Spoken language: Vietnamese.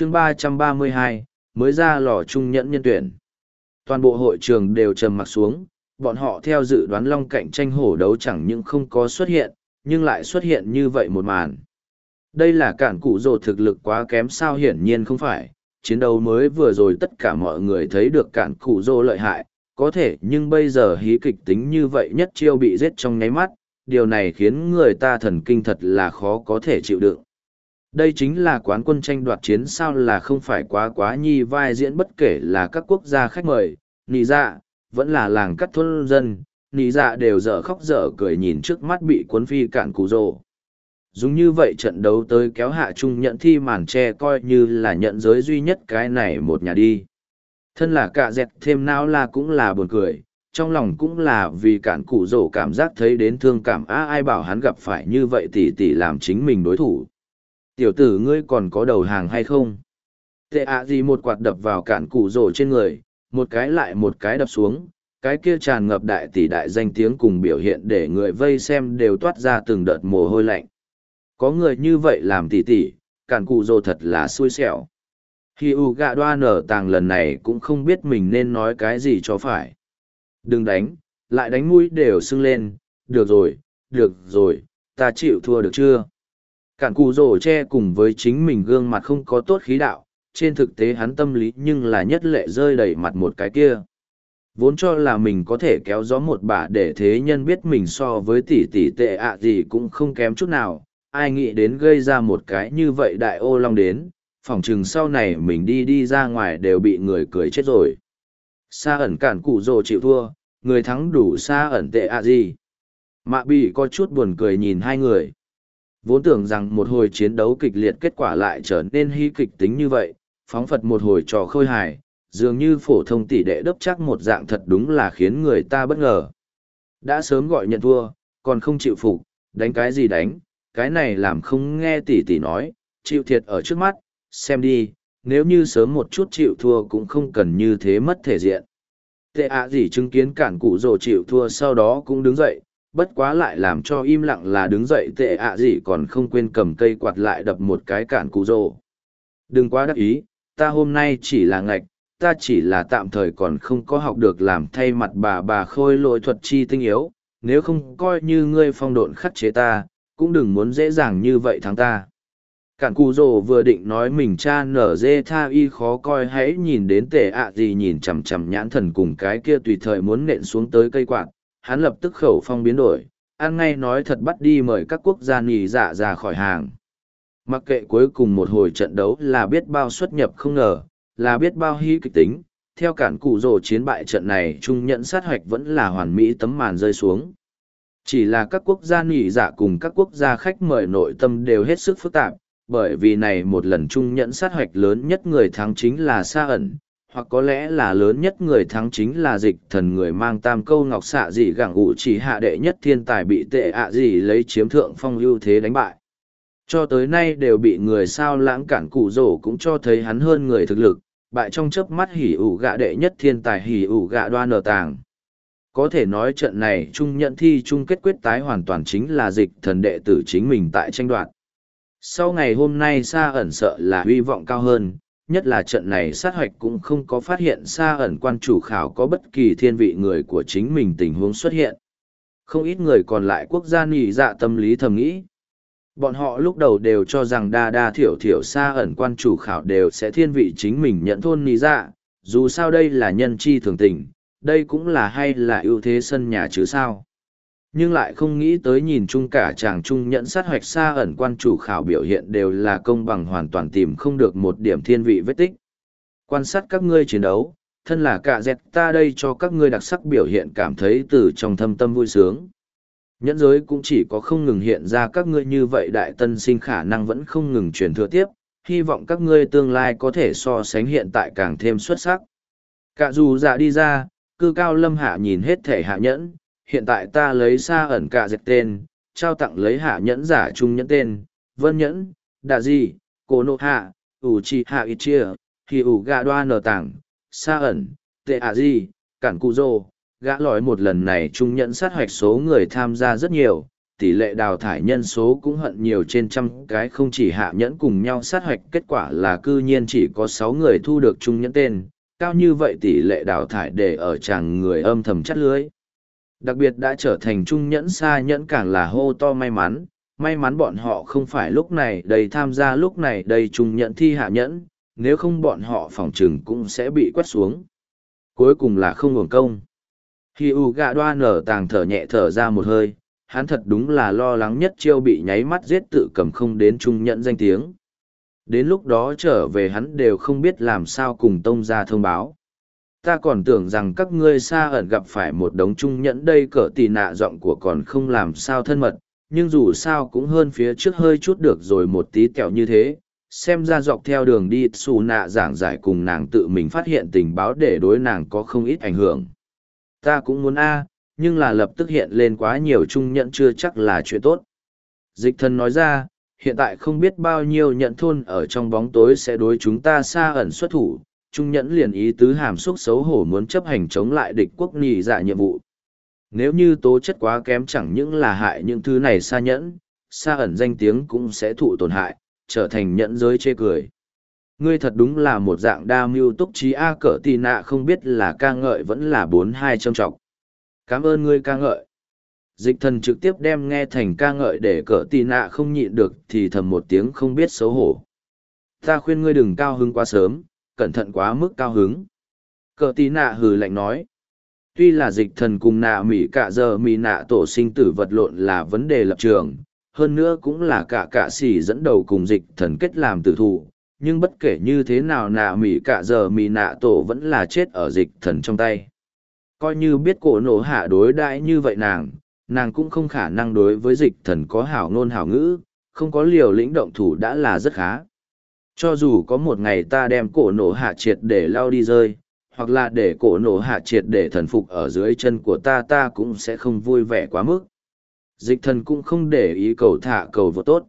chương ba trăm ba mươi hai, mới ra lò trung nhẫn nhân tuyển. Toàn bộ hội trường đều trầm mặc xuống, bọn họ theo dự đoán long cạnh tranh hổ đấu chẳng những không có xuất hiện, nhưng lại xuất hiện như vậy một màn. Đây là cản cụ rồ thực lực quá kém sao hiển nhiên không phải, chiến đấu mới vừa rồi tất cả mọi người thấy được cản cụ rồ lợi hại, có thể nhưng bây giờ hí kịch tính như vậy nhất chiêu bị giết trong nháy mắt, điều này khiến người ta thần kinh thật là khó có thể chịu đựng đây chính là quán quân tranh đoạt chiến sao là không phải quá quá nhi vai diễn bất kể là các quốc gia khách mời. Nị dạ vẫn là làng cắt thôn dân. Nị dạ đều dở khóc dở cười nhìn trước mắt bị cuốn phi cạn cụ rồ. Dùng như vậy trận đấu tới kéo hạ trung nhận thi màn tre coi như là nhận giới duy nhất cái này một nhà đi. Thân là cạ dẹt thêm não là cũng là buồn cười. Trong lòng cũng là vì cạn cụ rổ cảm giác thấy đến thương cảm. Á ai bảo hắn gặp phải như vậy tỉ tỉ làm chính mình đối thủ tiểu tử ngươi còn có đầu hàng hay không? Tệ ạ gì một quạt đập vào cản cụ rổ trên người một cái lại một cái đập xuống cái kia tràn ngập đại tỷ đại danh tiếng cùng biểu hiện để người vây xem đều toát ra từng đợt mồ hôi lạnh. Có người như vậy làm tỷ tỷ, cản cụ rổ thật là xui xẻo. Khi u gạ đoa nở tàng lần này cũng không biết mình nên nói cái gì cho phải. Đừng đánh lại đánh mũi đều sưng lên được rồi được rồi ta chịu thua được chưa? Cản cù rổ che cùng với chính mình gương mặt không có tốt khí đạo, trên thực tế hắn tâm lý nhưng là nhất lệ rơi đầy mặt một cái kia. Vốn cho là mình có thể kéo gió một bà để thế nhân biết mình so với tỷ tỷ tệ ạ gì cũng không kém chút nào, ai nghĩ đến gây ra một cái như vậy đại ô long đến, phỏng chừng sau này mình đi đi ra ngoài đều bị người cười chết rồi. Xa ẩn cản cụ rồ chịu thua, người thắng đủ xa ẩn tệ ạ gì. Mạ bị có chút buồn cười nhìn hai người. Vốn tưởng rằng một hồi chiến đấu kịch liệt kết quả lại trở nên hy kịch tính như vậy, phóng phật một hồi trò khôi hài, dường như phổ thông tỷ đệ đốc chắc một dạng thật đúng là khiến người ta bất ngờ. Đã sớm gọi nhận thua, còn không chịu phục, đánh cái gì đánh, cái này làm không nghe tỷ tỷ nói, chịu thiệt ở trước mắt, xem đi, nếu như sớm một chút chịu thua cũng không cần như thế mất thể diện. Tệ ạ gì chứng kiến cản cụ rồ chịu thua sau đó cũng đứng dậy, bất quá lại làm cho im lặng là đứng dậy tệ ạ gì còn không quên cầm cây quạt lại đập một cái cản cụ rồ. Đừng quá đắc ý, ta hôm nay chỉ là ngạch, ta chỉ là tạm thời còn không có học được làm thay mặt bà bà khôi lỗi thuật chi tinh yếu, nếu không coi như ngươi phong độn khắc chế ta, cũng đừng muốn dễ dàng như vậy thắng ta. Cản cụ rồ vừa định nói mình cha nở dê tha y khó coi hãy nhìn đến tệ ạ gì nhìn chằm chằm nhãn thần cùng cái kia tùy thời muốn nện xuống tới cây quạt, hắn lập tức khẩu phong biến đổi, ăn ngay nói thật bắt đi mời các quốc gia nỉ dạ ra khỏi hàng. Mặc kệ cuối cùng một hồi trận đấu là biết bao xuất nhập không ngờ, là biết bao hy kịch tính, theo cản cụ rồ chiến bại trận này trung nhận sát hoạch vẫn là hoàn mỹ tấm màn rơi xuống. Chỉ là các quốc gia nỉ dạ cùng các quốc gia khách mời nội tâm đều hết sức phức tạp, bởi vì này một lần trung nhận sát hoạch lớn nhất người thắng chính là Sa ẩn, hoặc có lẽ là lớn nhất người thắng chính là dịch thần người mang tam câu ngọc xạ dị gẳng ủ chỉ hạ đệ nhất thiên tài bị tệ ạ à dị lấy chiếm thượng phong ưu thế đánh bại. Cho tới nay đều bị người sao lãng cản cụ rổ cũng cho thấy hắn hơn người thực lực, bại trong chớp mắt hỉ ủ gạ đệ nhất thiên tài hỉ ủ gạ đoan nở tàng. Có thể nói trận này trung nhận thi chung kết quyết tái hoàn toàn chính là dịch thần đệ tử chính mình tại tranh đoạt. Sau ngày hôm nay xa ẩn sợ là hy vọng cao hơn nhất là trận này sát hoạch cũng không có phát hiện xa ẩn quan chủ khảo có bất kỳ thiên vị người của chính mình tình huống xuất hiện. Không ít người còn lại quốc gia nhị dạ tâm lý thầm nghĩ. Bọn họ lúc đầu đều cho rằng đa đa thiểu thiểu xa ẩn quan chủ khảo đều sẽ thiên vị chính mình nhận thôn nhị dạ, dù sao đây là nhân chi thường tình, đây cũng là hay là ưu thế sân nhà chứ sao nhưng lại không nghĩ tới nhìn chung cả chàng trung nhận sát hoạch xa ẩn quan chủ khảo biểu hiện đều là công bằng hoàn toàn tìm không được một điểm thiên vị vết tích. Quan sát các ngươi chiến đấu, thân là cả dẹt ta đây cho các ngươi đặc sắc biểu hiện cảm thấy từ trong thâm tâm vui sướng. Nhẫn giới cũng chỉ có không ngừng hiện ra các ngươi như vậy đại tân sinh khả năng vẫn không ngừng truyền thừa tiếp, hy vọng các ngươi tương lai có thể so sánh hiện tại càng thêm xuất sắc. Cả dù dạ đi ra, cư cao lâm hạ nhìn hết thể hạ nhẫn hiện tại ta lấy xa ẩn cả dẹp tên, trao tặng lấy hạ nhẫn giả trung nhẫn tên, vân nhẫn, đà gì, cổ nộ hạ, ủ trì hạ ít chia, thì ủ gà đoa nở tảng, xa ẩn, tệ hạ gì, cản cụ rô, gã lòi một lần này trung nhẫn sát hoạch số người tham gia rất nhiều, tỷ lệ đào thải nhân số cũng hận nhiều trên trăm cái không chỉ hạ nhẫn cùng nhau sát hoạch kết quả là cư nhiên chỉ có sáu người thu được chung nhẫn tên, cao như vậy tỷ lệ đào thải để ở chàng người âm thầm chắt lưới. Đặc biệt đã trở thành trung nhẫn xa nhẫn càng là hô to may mắn, may mắn bọn họ không phải lúc này đầy tham gia lúc này đầy trung nhẫn thi hạ nhẫn, nếu không bọn họ phòng trừng cũng sẽ bị quét xuống. Cuối cùng là không hưởng công. Khi U gạ đoan nở tàng thở nhẹ thở ra một hơi, hắn thật đúng là lo lắng nhất chiêu bị nháy mắt giết tự cầm không đến trung nhẫn danh tiếng. Đến lúc đó trở về hắn đều không biết làm sao cùng tông ra thông báo. Ta còn tưởng rằng các ngươi xa ẩn gặp phải một đống trung nhẫn đây cỡ tì nạ giọng của còn không làm sao thân mật, nhưng dù sao cũng hơn phía trước hơi chút được rồi một tí kẹo như thế. Xem ra dọc theo đường đi xù nạ giảng giải cùng nàng tự mình phát hiện tình báo để đối nàng có không ít ảnh hưởng. Ta cũng muốn A, nhưng là lập tức hiện lên quá nhiều trung nhẫn chưa chắc là chuyện tốt. Dịch thân nói ra, hiện tại không biết bao nhiêu nhận thôn ở trong bóng tối sẽ đối chúng ta xa ẩn xuất thủ, trung nhẫn liền ý tứ hàm xúc xấu hổ muốn chấp hành chống lại địch quốc nhị dạ nhiệm vụ. Nếu như tố chất quá kém chẳng những là hại những thứ này xa nhẫn, xa ẩn danh tiếng cũng sẽ thụ tổn hại, trở thành nhẫn giới chê cười. Ngươi thật đúng là một dạng đa mưu túc trí A cỡ tì nạ không biết là ca ngợi vẫn là bốn hai trông trọng cảm ơn ngươi ca ngợi dịch thần trực tiếp đem nghe thành ca ngợi để cỡ tì nạ không nhịn được thì thầm một tiếng không biết xấu hổ ta khuyên ngươi đừng cao hứng quá sớm cẩn thận quá mức cao hứng Cờ tí nạ hừ lạnh nói tuy là dịch thần cùng nạ mỹ cả giờ mỹ nạ tổ sinh tử vật lộn là vấn đề lập trường hơn nữa cũng là cả cạ xỉ dẫn đầu cùng dịch thần kết làm tử thủ, nhưng bất kể như thế nào nạ mỹ cả giờ mỹ nạ tổ vẫn là chết ở dịch thần trong tay coi như biết cổ nổ hạ đối đãi như vậy nàng, nàng cũng không khả năng đối với dịch thần có hảo ngôn hảo ngữ, không có liều lĩnh động thủ đã là rất khá. Cho dù có một ngày ta đem cổ nổ hạ triệt để lao đi rơi, hoặc là để cổ nổ hạ triệt để thần phục ở dưới chân của ta ta cũng sẽ không vui vẻ quá mức. Dịch thần cũng không để ý cầu thả cầu vô tốt.